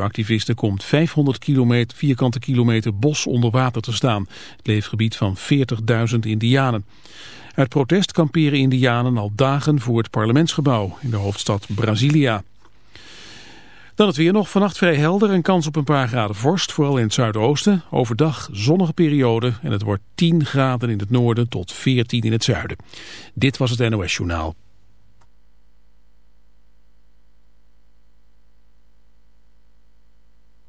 activisten komt 500 kilometer, vierkante kilometer bos onder water te staan. Het leefgebied van 40.000 indianen. Uit protest kamperen indianen al dagen voor het parlementsgebouw in de hoofdstad Brasilia. Dan het weer nog. Vannacht vrij helder en kans op een paar graden vorst, vooral in het zuidoosten. Overdag zonnige periode en het wordt 10 graden in het noorden tot 14 in het zuiden. Dit was het NOS Journaal.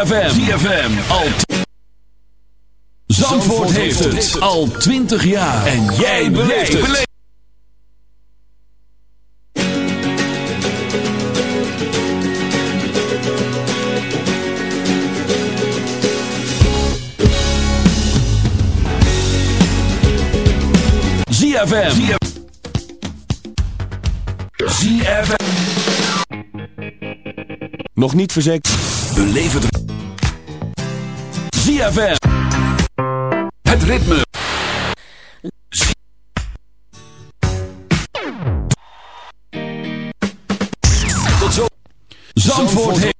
ZFM. ZFM. Al Zandvoort, heeft het al 20 jaar. En jij beleeft het. ZFM. ZFM. Nog niet verzekerd. Beleef het. ZFM. Het ritme. Tot zo. Zandvoort.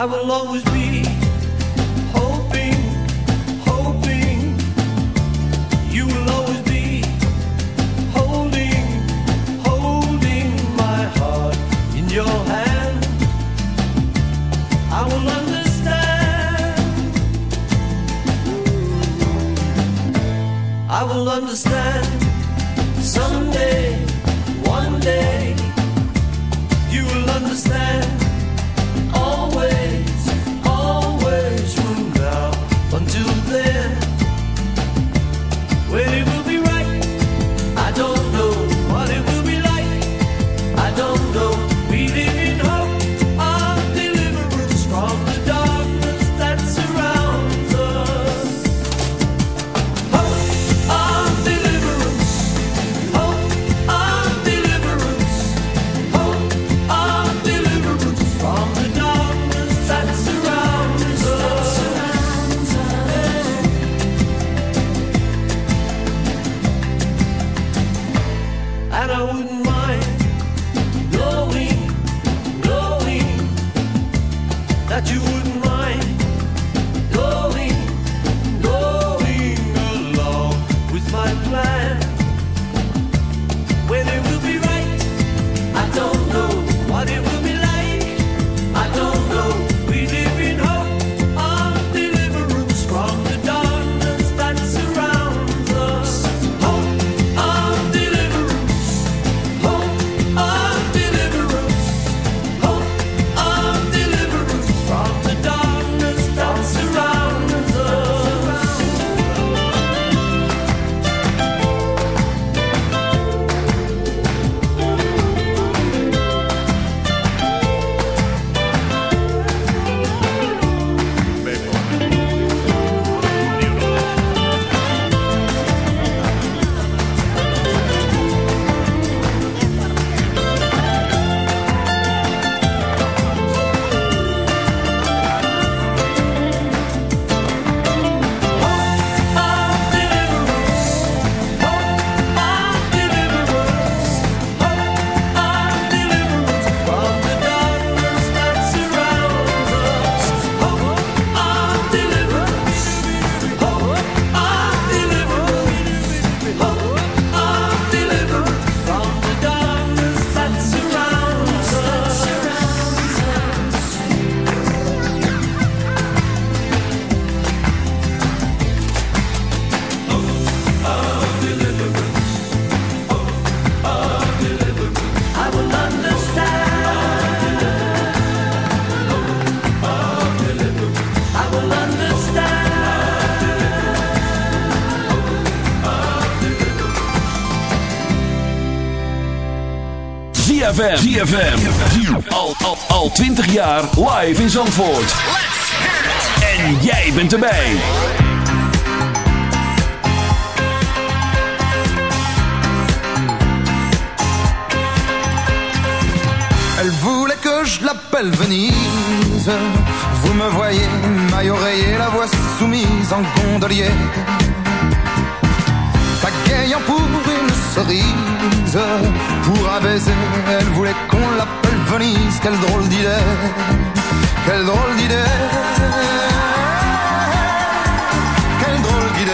I will always ZFM. Al, al, al 20 jaar live in Zandvoort. En jij bent erbij. Elle voulait que je l'appelle Venise. Vous me voyez, maille oreiller, la voix soumise en gondolier. Pagayant pour une cerise, pour un baiser, elle voulait qu'on l'appelle Venise. Quelle drôle d'idée, quelle drôle d'idée, quelle drôle d'idée.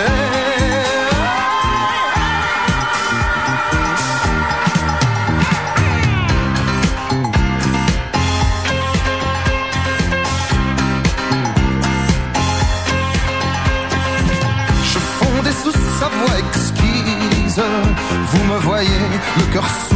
Je fondais sous sa voix exquise. Vous me voyez, le cœur soumis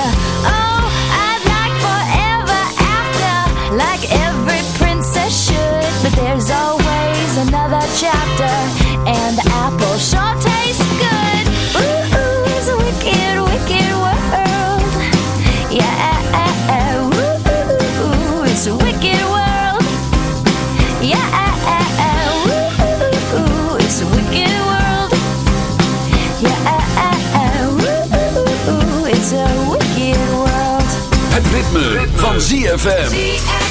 and the apple sure tastes good. Ooh, ooh, it's a wicked, wicked world. Yeah, ooh, ooh it's a wicked world. Yeah. Ritme, ritme, van ZFM.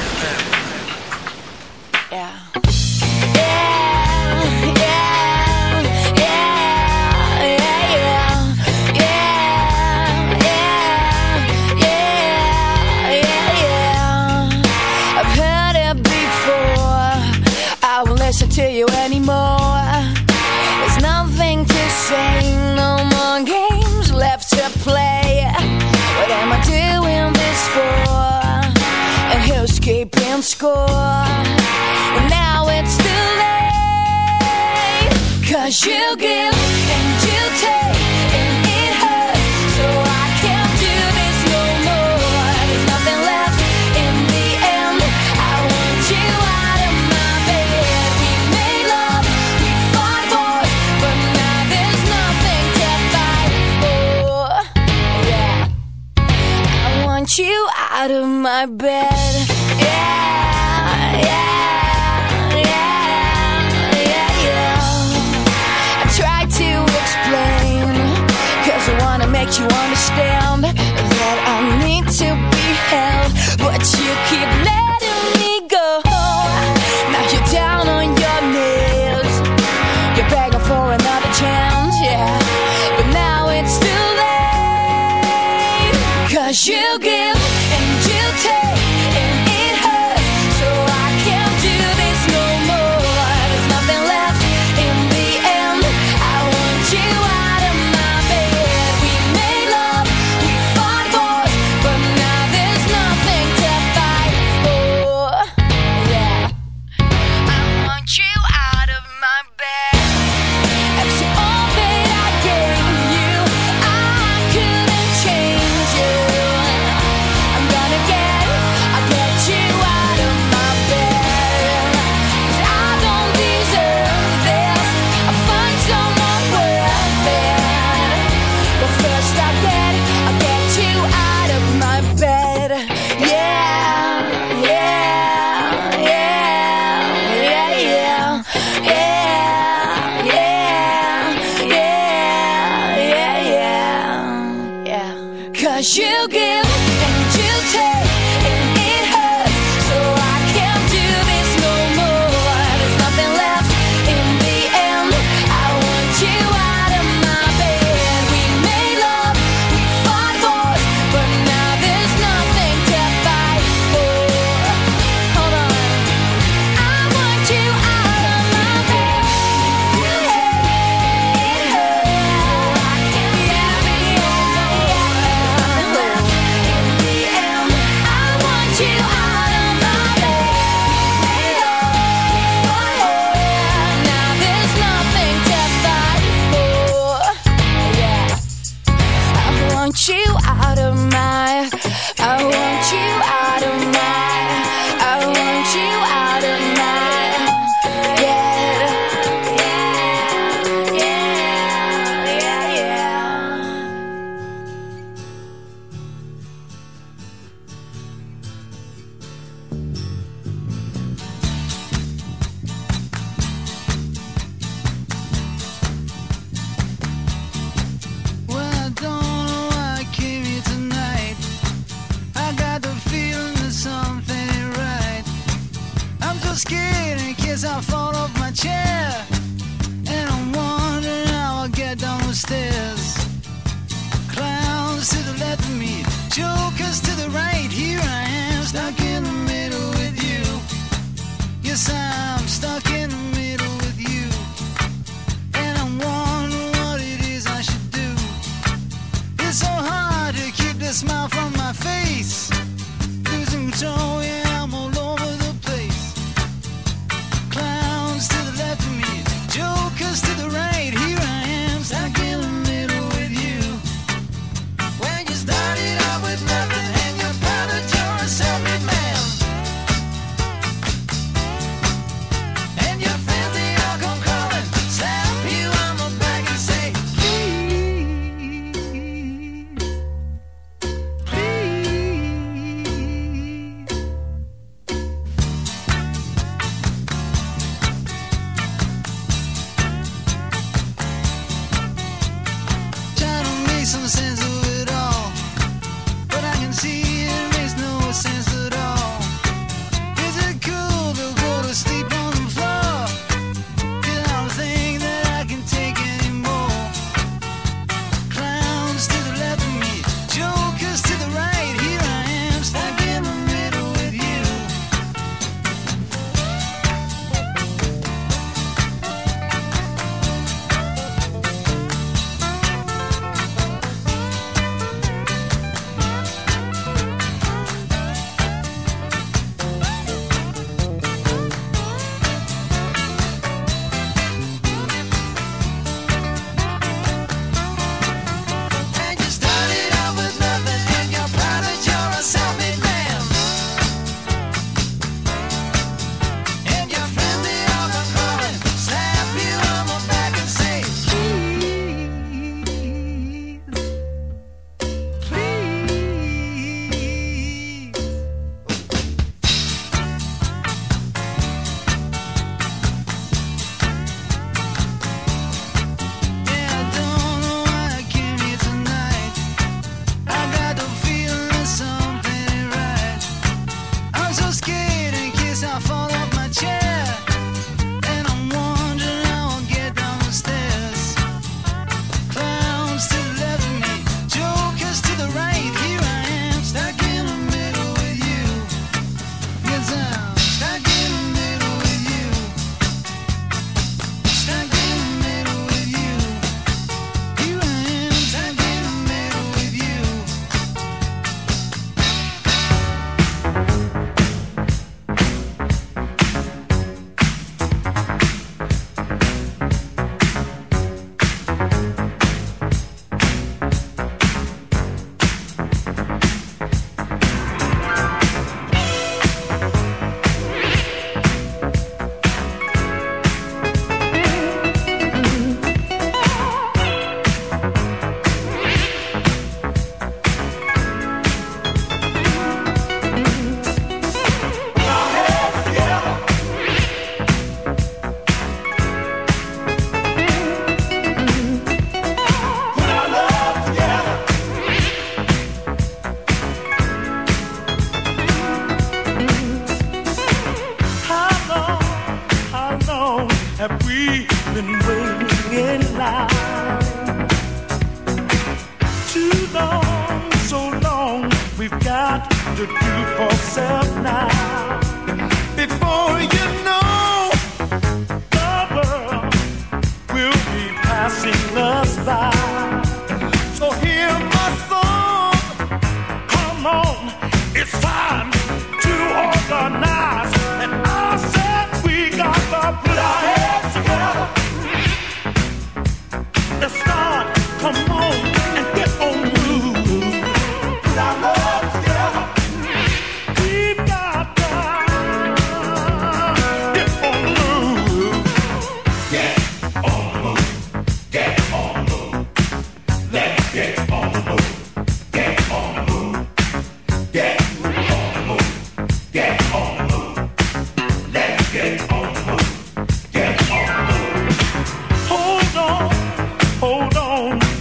my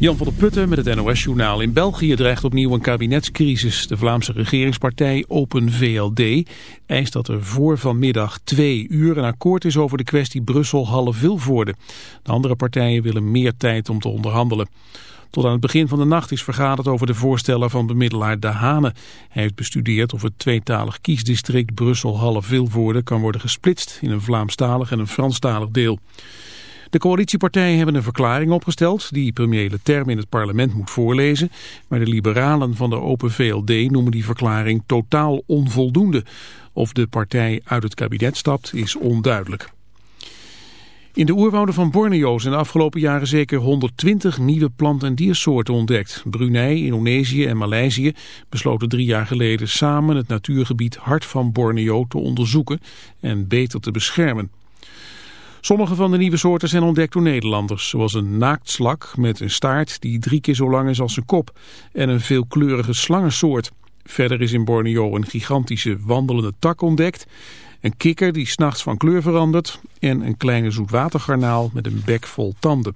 Jan van der Putten met het NOS-journaal. In België dreigt opnieuw een kabinetscrisis. De Vlaamse regeringspartij Open VLD eist dat er voor vanmiddag twee uur een akkoord is over de kwestie Brussel-Halle-Vilvoorde. De andere partijen willen meer tijd om te onderhandelen. Tot aan het begin van de nacht is vergaderd over de voorstellen van bemiddelaar De Hane. Hij heeft bestudeerd of het tweetalig kiesdistrict Brussel-Halle-Vilvoorde kan worden gesplitst in een Vlaamstalig en een Franstalig deel. De coalitiepartijen hebben een verklaring opgesteld die premier Leterme in het parlement moet voorlezen. Maar de liberalen van de Open VLD noemen die verklaring totaal onvoldoende. Of de partij uit het kabinet stapt is onduidelijk. In de oerwouden van Borneo zijn de afgelopen jaren zeker 120 nieuwe plant- en diersoorten ontdekt. Brunei, Indonesië en Maleisië besloten drie jaar geleden samen het natuurgebied Hart van Borneo te onderzoeken en beter te beschermen. Sommige van de nieuwe soorten zijn ontdekt door Nederlanders, zoals een naaktslak met een staart die drie keer zo lang is als zijn kop en een veelkleurige slangensoort. Verder is in Borneo een gigantische wandelende tak ontdekt, een kikker die s'nachts van kleur verandert en een kleine zoetwatergarnaal met een bek vol tanden.